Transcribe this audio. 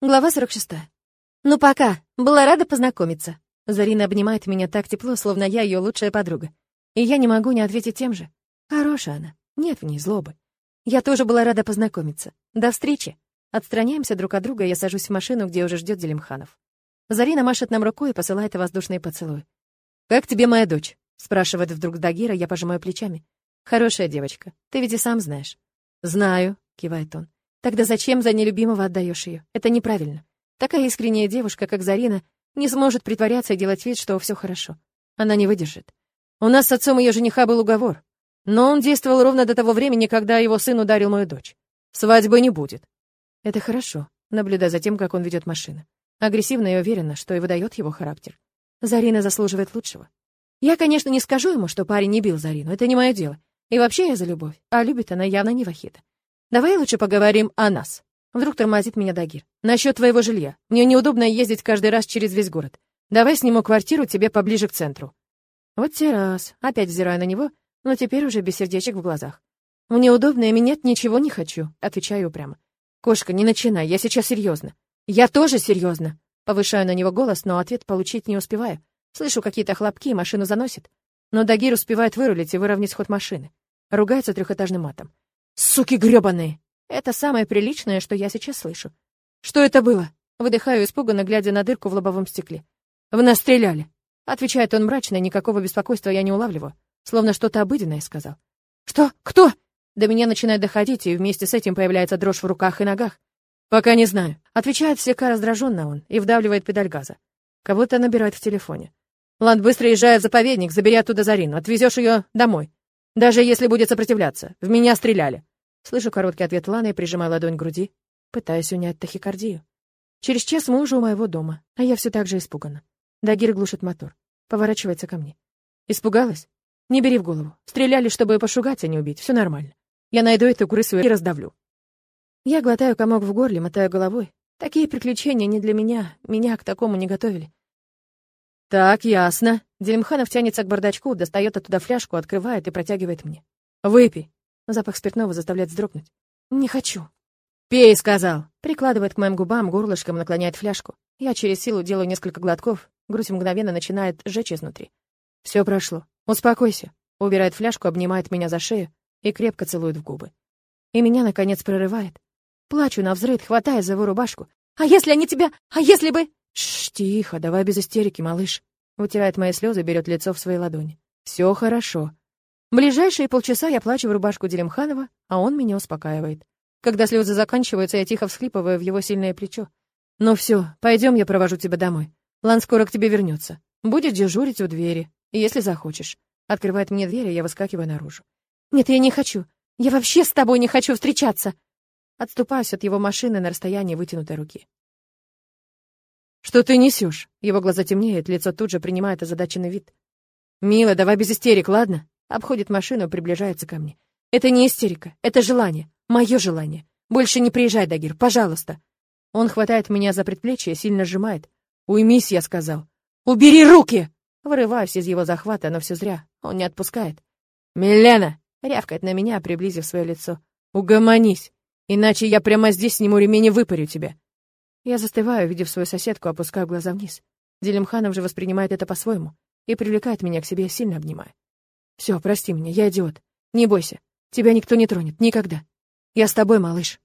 Глава 46. «Ну пока, была рада познакомиться». Зарина обнимает меня так тепло, словно я ее лучшая подруга. И я не могу не ответить тем же. Хорошая она, нет в ней злобы. Я тоже была рада познакомиться. До встречи. Отстраняемся друг от друга, я сажусь в машину, где уже ждет Делимханов. Зарина машет нам рукой и посылает воздушный поцелуй. «Как тебе моя дочь?» — спрашивает вдруг Дагира, я пожимаю плечами. «Хорошая девочка, ты ведь и сам знаешь». «Знаю», — кивает он. Тогда зачем за нелюбимого отдаешь ее? Это неправильно. Такая искренняя девушка, как Зарина, не сможет притворяться и делать вид, что все хорошо. Она не выдержит. У нас с отцом ее жениха был уговор. Но он действовал ровно до того времени, когда его сын ударил мою дочь. Свадьбы не будет. Это хорошо, наблюдая за тем, как он ведет машину. Агрессивно и уверенно, что и выдает его характер. Зарина заслуживает лучшего. Я, конечно, не скажу ему, что парень не бил Зарину, это не мое дело. И вообще я за любовь, а любит она явно не Вахита. Давай лучше поговорим о нас. Вдруг тормозит меня Дагир. Насчет твоего жилья. Мне неудобно ездить каждый раз через весь город. Давай сниму квартиру тебе поближе к центру. Вот те раз. Опять взираю на него, но теперь уже без сердечек в глазах. Мне удобно и менять ничего не хочу, отвечаю прямо. Кошка, не начинай, я сейчас серьезно. Я тоже серьезно. Повышаю на него голос, но ответ получить не успеваю. Слышу какие-то хлопки, машину заносит. Но Дагир успевает вырулить и выровнять ход машины. Ругается трехэтажным матом. Суки грёбаные! Это самое приличное, что я сейчас слышу. Что это было? Выдыхаю испуганно, глядя на дырку в лобовом стекле. В нас стреляли. Отвечает он мрачно, никакого беспокойства я не улавливаю. Словно что-то обыденное сказал. Что? Кто? До меня начинает доходить, и вместе с этим появляется дрожь в руках и ногах. Пока не знаю. Отвечает слегка раздраженно он и вдавливает педаль газа. Кого-то набирает в телефоне. Ланд, быстро езжай в заповедник, забери оттуда Зарину, отвезешь ее домой. Даже если будет сопротивляться. В меня стреляли. Слышу короткий ответ Ланы и прижимаю ладонь к груди, пытаясь унять тахикардию. Через час мы уже у моего дома, а я все так же испугана. Дагир глушит мотор, поворачивается ко мне. Испугалась? Не бери в голову. Стреляли, чтобы пошугать, а не убить. Все нормально. Я найду эту крысу и раздавлю. Я глотаю комок в горле, мотаю головой. Такие приключения не для меня. Меня к такому не готовили. Так, ясно. Делимханов тянется к бардачку, достает оттуда фляжку, открывает и протягивает мне. Выпей. Запах спиртного заставляет вздрогнуть. «Не хочу». «Пей», — сказал. Прикладывает к моим губам, горлышком наклоняет фляжку. Я через силу делаю несколько глотков, грудь мгновенно начинает сжечь изнутри. Все прошло. Успокойся. Убирает фляжку, обнимает меня за шею и крепко целует в губы. И меня, наконец, прорывает. Плачу на взрыв, хватая за его рубашку. «А если они тебя... А если бы...» «Шш, тихо, давай без истерики, малыш». Вытирает мои слезы, берет лицо в свои ладони. Все хорошо. Ближайшие полчаса я плачу в рубашку Делимханова, а он меня успокаивает. Когда слезы заканчиваются, я тихо всхлипываю в его сильное плечо. «Ну все, пойдем, я провожу тебя домой. Лан скоро к тебе вернется. Будет дежурить у двери, если захочешь». Открывает мне дверь, и я выскакиваю наружу. «Нет, я не хочу. Я вообще с тобой не хочу встречаться!» Отступаюсь от его машины на расстоянии вытянутой руки. «Что ты несешь?» Его глаза темнеют, лицо тут же принимает озадаченный вид. «Мила, давай без истерик, ладно?» Обходит машину, приближается ко мне. Это не истерика, это желание. Мое желание. Больше не приезжай, Дагир, пожалуйста. Он хватает меня за предплечье, сильно сжимает. Уймись, я сказал. Убери руки! Вырываюсь из его захвата, но все зря. Он не отпускает. Милена! Рявкает на меня, приблизив свое лицо. Угомонись, иначе я прямо здесь сниму ремень и выпарю тебя. Я застываю, увидев свою соседку, опускаю глаза вниз. Делимханов же воспринимает это по-своему и привлекает меня к себе, сильно обнимая. Все, прости меня, я идиот. Не бойся. Тебя никто не тронет. Никогда. Я с тобой, малыш.